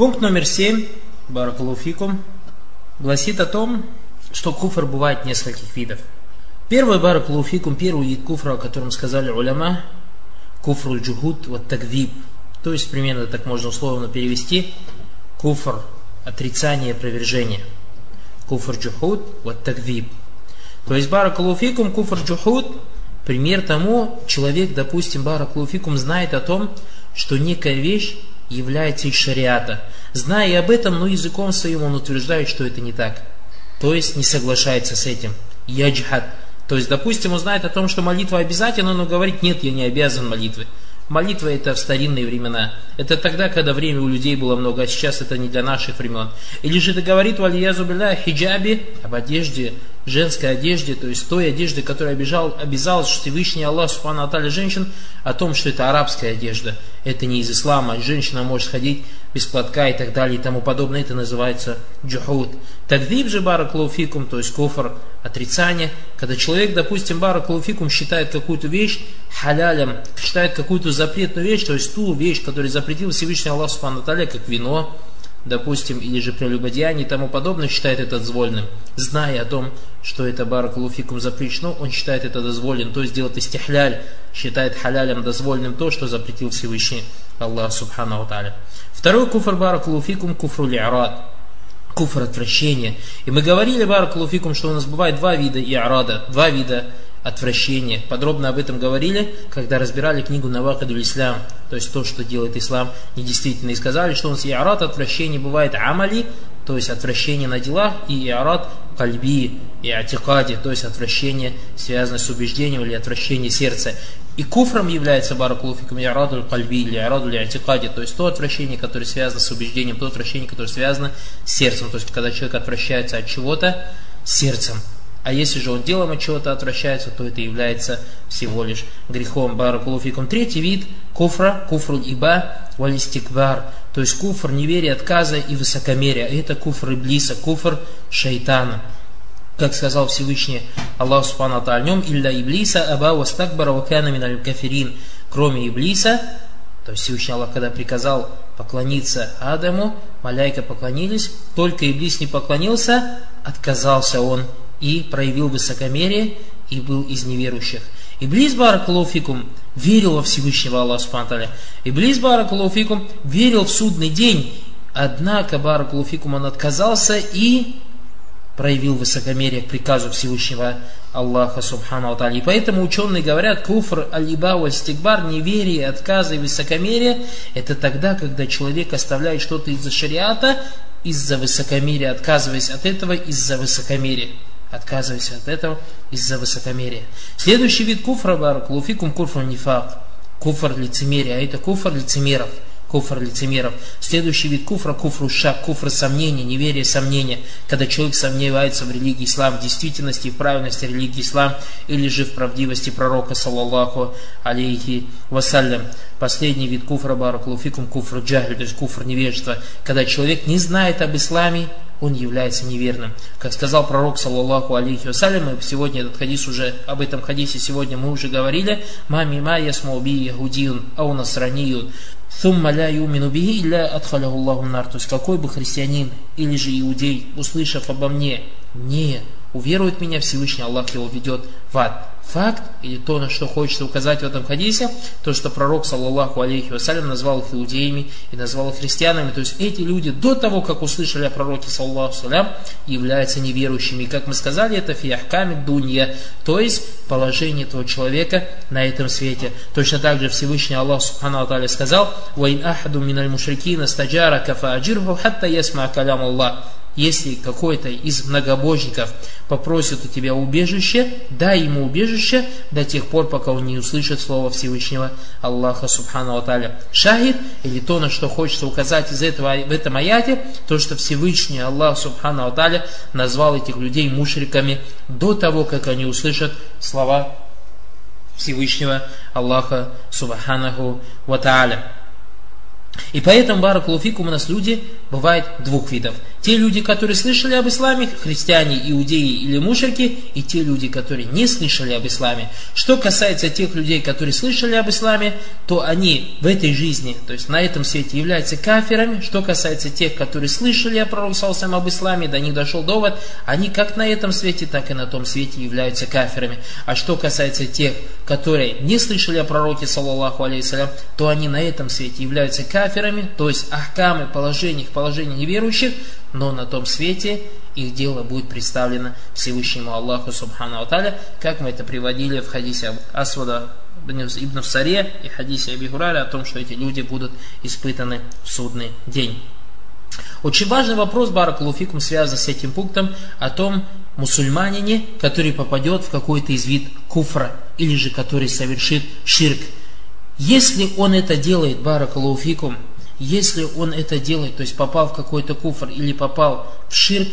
Пункт номер семь, баракалуфикум, гласит о том, что куфр бывает нескольких видов. Первый баракалуфикум, первый вид куфра, о котором сказали уляма, куфру джухуд вот тагвиб. То есть примерно так можно условно перевести куфр, отрицание, опровержение. Куфр джухуд вот тагвиб. То есть баракалуфикум, куфр джухуд, пример тому, человек, допустим, баракалуфикум знает о том, что некая вещь является из шариата. Зная об этом, но языком своим он утверждает, что это не так. То есть не соглашается с этим. Яджхад. То есть, допустим, он знает о том, что молитва обязательна, но говорит, нет, я не обязан молитвы. Молитва это в старинные времена. Это тогда, когда время у людей было много, а сейчас это не для наших времен. Или же это говорит валиязу билля хиджабе об одежде, женской одежде, то есть той одежде, которая обижал, обязал Всевышний Аллах Субхану Аталя женщин о том, что это арабская одежда. Это не из ислама. Женщина может ходить без платка и так далее и тому подобное. Это называется джухуд. Тагдиб же бараклауфикум, то есть кофр, отрицание. Когда человек, допустим, бараклауфикум считает какую-то вещь халялем, считает какую-то запретную вещь, то есть ту вещь, которую запретил Всевышний Аллах Субхану Аталя, как вино, допустим, или же прелюбодеяние и тому подобное, считает это дозволенным, зная о том, что это баракалуфикум запрещено, он считает это дозволенным, то есть делает истихляль, считает халялем дозволенным то, что запретил Всевышний Аллах Субхану Тааля. Второй куфр баракалуфикум куфру ли'рад, куфр отвращения. И мы говорили баракалуфикум, что у нас бывает два вида и'рада, два вида отвращение. Подробно об этом говорили, когда разбирали книгу Навакаду Ислам, то есть то, что делает ислам недействительно. И сказали, что он с иарат отвращение бывает амали, то есть отвращение на делах, и иарат кальби, и атикади, то есть отвращение, связанное с убеждением или отвращение сердца. И куфром является баракулуфикум иараду кальби или иараду или атикади, то есть то отвращение, которое связано с убеждением, то отвращение, которое связано с сердцем. То есть когда человек отвращается от чего-то сердцем. А если же он делом от чего-то отвращается, то это является всего лишь грехом. Баракулуфикум. Третий вид куфра, куфру иба, валистикбар. То есть куфр неверия, отказа и высокомерия. Это куфр иблиса, куфр шайтана. Как сказал Всевышний Аллах Субхану о нем, «Илля иблиса аба вастакбара вакана миналь кафирин». Кроме иблиса, то есть Всевышний Аллах, когда приказал поклониться Адаму, маляйка поклонились, только Иблис не поклонился, отказался он и проявил высокомерие и был из неверующих. Иблис Баракалуфикум верил во Всевышнего Аллаха Субтитры. Иблис Баракалуфикум верил в судный день, однако Баракалуфикум он отказался и проявил высокомерие к приказу Всевышнего Аллаха Субхану Атали. И поэтому ученые говорят, куфр, алиба, вальстигбар, неверие, отказы и высокомерие, это тогда, когда человек оставляет что-то из-за шариата, из-за высокомерия, отказываясь от этого из-за высокомерия. Отказывайся от этого из-за высокомерия. Следующий вид куфра, баракулуфикум куфр нифак. Куфр лицемерия, а это куфр лицемеров. Куфр лицемеров. Следующий вид куфра, куфру шак, куфр сомнения, неверие, сомнения. Когда человек сомневается в религии ислам, в действительности и правильности религии ислам, или же в правдивости пророка, саллаллаху алейхи вассалям. Последний вид куфра, баракулуфикум, куфр джахль, то есть куфр невежества. Когда человек не знает об исламе, он является неверным. Как сказал пророк, саллаллаху алейхи вассалям, мы сегодня этот хадис уже, об этом хадисе сегодня мы уже говорили, «Мами ма ясмауби ягудиюн, ау насраниюн, Сумма ля юмину бихи илля атхаляху Аллаху нар. То есть какой бы христианин или же иудей, услышав обо мне, не уверует меня, Всевышний Аллах его ведет в ад факт, или то, на что хочется указать в этом хадисе, то, что пророк, саллаллаху алейхи вассалям, назвал их иудеями и назвал их христианами. То есть эти люди до того, как услышали о пророке, саллаллаху салям, являются неверующими. И как мы сказали, это фиахками дунья, то есть положение этого человека на этом свете. Точно так же Всевышний Аллах Субхану Аталя сказал, «Ваин ахаду миналь мушрикина стаджара кафа аджирху хатта ясма калям Аллах» если какой-то из многобожников попросит у тебя убежище, дай ему убежище до тех пор, пока он не услышит слова Всевышнего Аллаха Субхану Аталя. Шахид, или то, на что хочется указать из этого, в этом аяте, то, что Всевышний Аллах Субхану Аталя назвал этих людей мушриками до того, как они услышат слова Всевышнего Аллаха Субханаху Ва И поэтому, Баракулуфикум, у нас люди бывают двух видов. Те люди, которые слышали об исламе, христиане, иудеи или мушерки, и те люди, которые не слышали об исламе. Что касается тех людей, которые слышали об исламе, то они в этой жизни, то есть на этом свете, являются кафирами. Что касается тех, которые слышали о пророке Салсам об исламе, до них дошел довод, они как на этом свете, так и на том свете являются кафирами. А что касается тех, которые не слышали о пророке, саллаллаху алейхиссалям, то они на этом свете являются кафирами, то есть ахкамы, положения, их положения неверующих, но на том свете их дело будет представлено Всевышнему Аллаху Субхану Аталя, как мы это приводили в хадисе Асвада Ибн Саре и хадисе Аби о том, что эти люди будут испытаны в судный день. Очень важный вопрос, Баракулуфикум, связан с этим пунктом о том, мусульманине, который попадет в какой-то из вид куфра, или же который совершит ширк. Если он это делает, Баракулуфикум, если он это делает, то есть попал в какой-то куфр или попал в ширк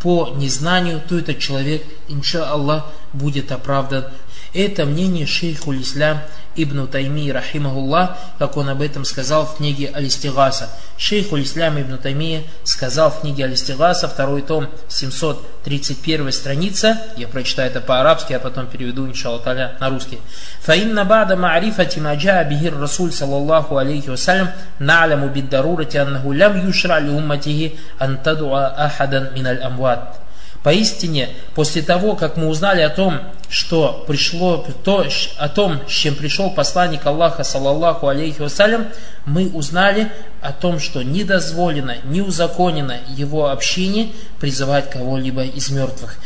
по незнанию, то этот человек, инша Аллах, будет оправдан. Это мнение шейху Ислам Ибн Тайми, рахимахуллах, как он об этом сказал в книге Алистигаса. Шейх Ислам Ибн Тайми сказал в книге Алистигаса, второй том, 731 страница, я прочитаю это по-арабски, а потом переведу, иншаллах, на русский. «Фаинна бада ма'рифати маджа бихир Расуль, саллаллаху алейхи вассалям, наляму биддарурати аннаху лям юшра ли умматихи антадуа ахадан миналь амват». Поистине, после того, как мы узнали о том, что пришло, то, о том, с чем пришел посланник Аллаха, саллаллаху алейхи вассалям, мы узнали о том, что не дозволено, не узаконено его общине призывать кого-либо из мертвых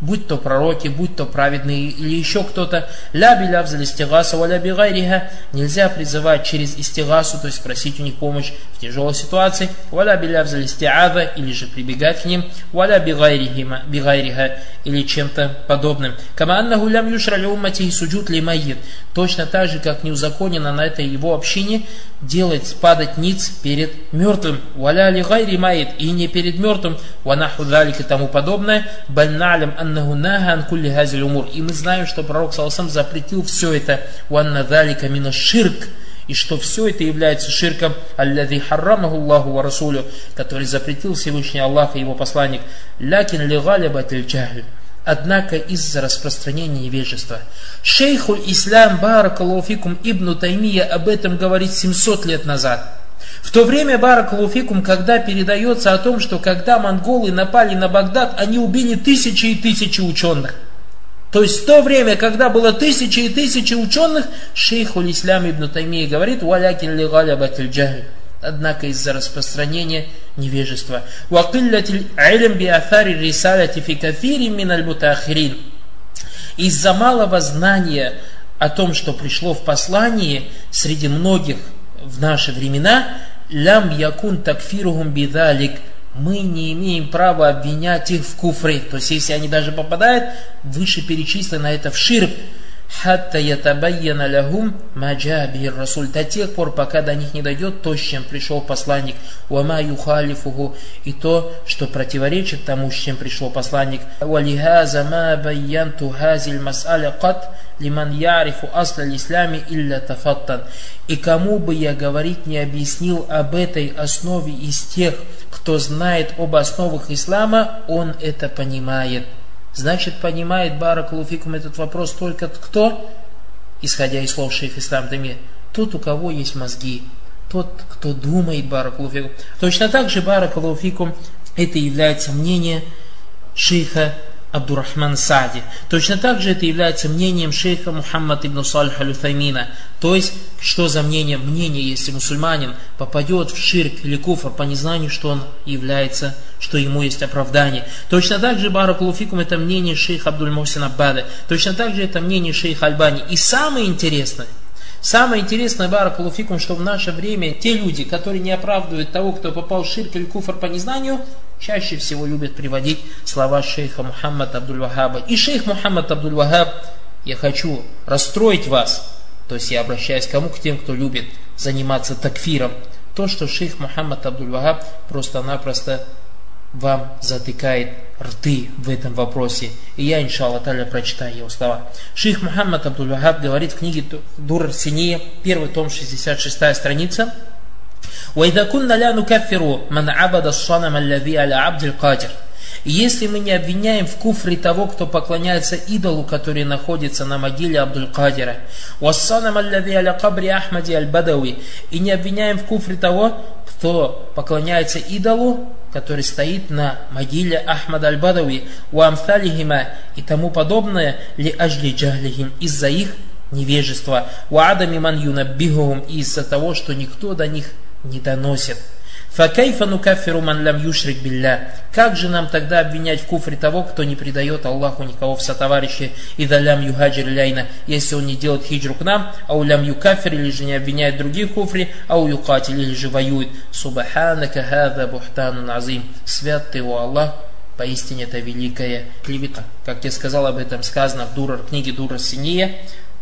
будь то пророки, будь то праведные или еще кто-то, нельзя призывать через истигасу, то есть просить у них помощь в тяжелой ситуации, или же прибегать к ним, валя бигайриха, или чем-то подобным. Кама аннаху лям юшра ли уммати суджут ли майит. Точно так же, как не узаконено на этой его общине делать, падать ниц перед мертвым. Валя ли гайри майит, и не перед мертвым, ванаху далик и тому подобное, банналям аннаху наган кулли газиль умур. И мы знаем, что пророк Саласам запретил все это, ванна далика мина ширк, и что все это является ширком, аллади харрамаху Аллаху ва Расулю, который запретил Всевышний Аллах и его посланник, лякин ли джахль. Однако из-за распространения невежества. Шейхуль Ислам Баракалуфикум Ибн Таймия об этом говорит 700 лет назад – в то время, Баракалуфикум, когда передается о том, что когда монголы напали на Багдад, они убили тысячи и тысячи ученых. То есть в то время, когда было тысячи и тысячи ученых, шейх Улислам ибн Таймия говорит, «Валякин ли джахль». Однако из-за распространения невежества. «Вакиллятиль илм би афари рисаляти фи кафири мин аль Из-за малого знания о том, что пришло в послании среди многих в наши времена, лям якун такфиругум бидалик, мы не имеем права обвинять их в куфре. То есть, если они даже попадают, выше перечислено это в ширк. Хатта ятабайяна лягум маджабир расуль. До тех пор, пока до них не дойдет то, с чем пришел посланник. Уама юхалифуху. И то, что противоречит тому, с чем пришел посланник. Валихаза ма байянту хазиль мас'аля кат лиман ярифу асля ислами илля тафаттан. И кому бы я говорить не объяснил об этой основе из тех, кто знает об основах ислама, он это понимает. Значит, понимает Баракулуфикум этот вопрос только кто? Исходя из слов шейх Ислам Дами, тот, у кого есть мозги, тот, кто думает Баракулуфикум. Точно так же Баракулуфикум это является мнение шейха Абдурахман Сади. Точно так же это является мнением шейха Мухаммад ибн Салих аль То есть, что за мнение? Мнение, если мусульманин попадет в ширк или куфр по незнанию, что он является, что ему есть оправдание. Точно так же, Баракулуфикум, это мнение шейха Абдуль Мухсин Аббада. Точно так же это мнение шейха Альбани. И самое интересное – Самое интересное, Баракулуфикум, что в наше время те люди, которые не оправдывают того, кто попал в ширк или куфр по незнанию, чаще всего любят приводить слова шейха Мухаммада Абдуль-Вахаба. И шейх Мухаммад Абдуль-Вахаб, я хочу расстроить вас, то есть я обращаюсь к кому? К тем, кто любит заниматься такфиром. То, что шейх Мухаммад Абдуль-Вахаб просто-напросто вам затыкает рты в этом вопросе. И я, иншаллах, таля, прочитаю его слова. Шейх Мухаммад Абдул Вахаб говорит в книге Дур Синия, первый том, 66 страница. وإذا كنا لا نكفر من عبد الصنم الذي على عبد القادر и если мы не обвиняем в куфре того, кто поклоняется идолу, который находится на могиле Абдуль-Кадира, аль-Бадауи, и не обвиняем в куфре того, кто поклоняется идолу, который стоит на могиле Ахмада Аль-Бадауи, Уамфалихима и тому подобное, ли ажли джахлихим, из-за их невежества, Уадами ман юнаббихум, и из-за того, что никто до них не доносит. Факайфа нукаффиру ман лям юшрик билля. Как же нам тогда обвинять в куфре того, кто не предает Аллаху никого в сотоварищи и далям юхаджир ляйна, если он не делает хиджру к нам, а у лям юкафир или же не обвиняет других куфре, а у юкатиль или же воюет. Субханака хада бухтанун азим. Свят ты, о Аллах, поистине это великая клевета. Как я сказал об этом сказано в Дурар, книге Дура Синия,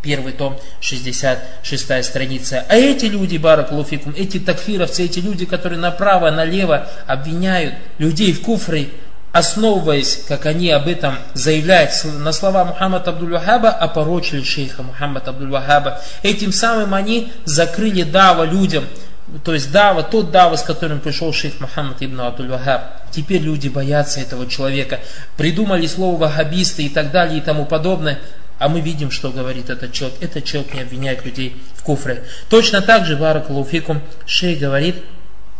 первый том, 66 страница. А эти люди, баракулуфикум, эти такфировцы, эти люди, которые направо, налево обвиняют людей в куфре, основываясь, как они об этом заявляют на слова Мухаммада Абдул-Вахаба, опорочили шейха Мухаммада Абдул-Вахаба. Этим самым они закрыли дава людям, то есть дава, тот дава, с которым пришел шейх Мухаммад ибн Абдул-Вахаб. Теперь люди боятся этого человека, придумали слово вахабисты и так далее и тому подобное. А мы видим, что говорит этот человек. Этот человек не обвиняет людей в куфре. Точно так же, Баракалуфикум, шей говорит,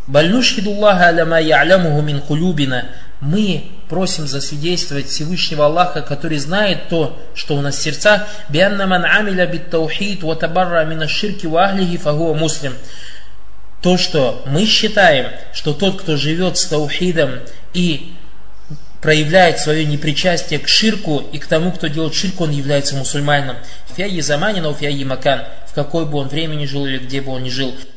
Бальнушхидуллаха аляма я'лямуху мин кулюбина. Мы просим засвидетельствовать Всевышнего Аллаха, который знает то, что у нас в сердцах. Бианна ман амиля бит таухид ва табарра мина ширки ва ахлихи фагуа муслим. То, что мы считаем, что тот, кто живет с таухидом и проявляет свое непричастие к ширку и к тому, кто делает ширку, он является мусульманином. Фиаи заманина, фиаи макан, в какой бы он времени жил или где бы он ни жил.